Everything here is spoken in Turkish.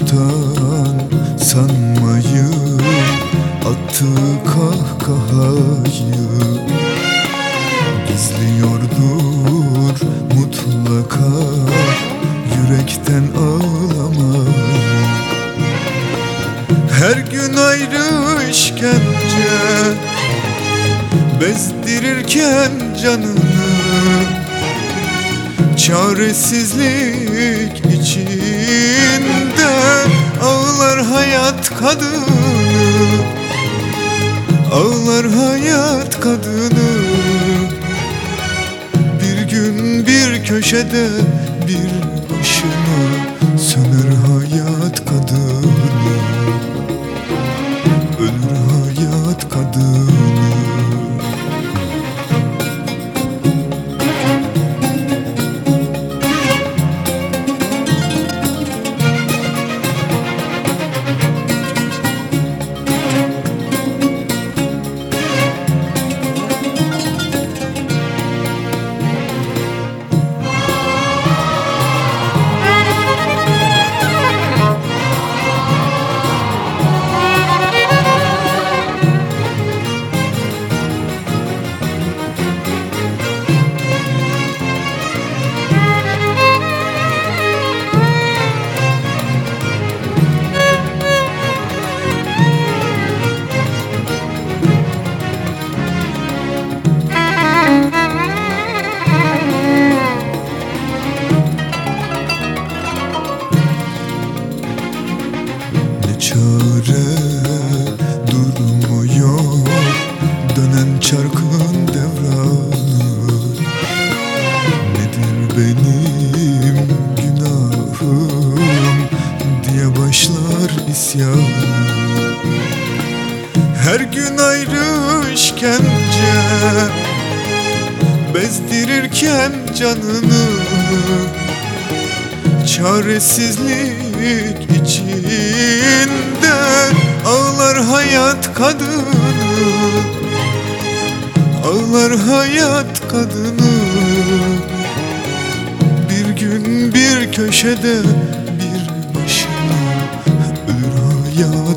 yoktan sanmayın Attığı kahkahayı Gizliyordur mutlaka Yürekten ağlamayı. Her gün ayrı işkence Bezdirirken canını Çaresizlik kadını Ağlar hayat kadını. Bir gün bir köşede bir Çarkın devranı. Nedir benim günahım Diye başlar isyan. Her gün ayrı işkence Bezdirirken canını. Çaresizlik içinde ağlar hayat kadını Ağlar hayat kadını. Bir gün bir köşede bir başına Ölür hayat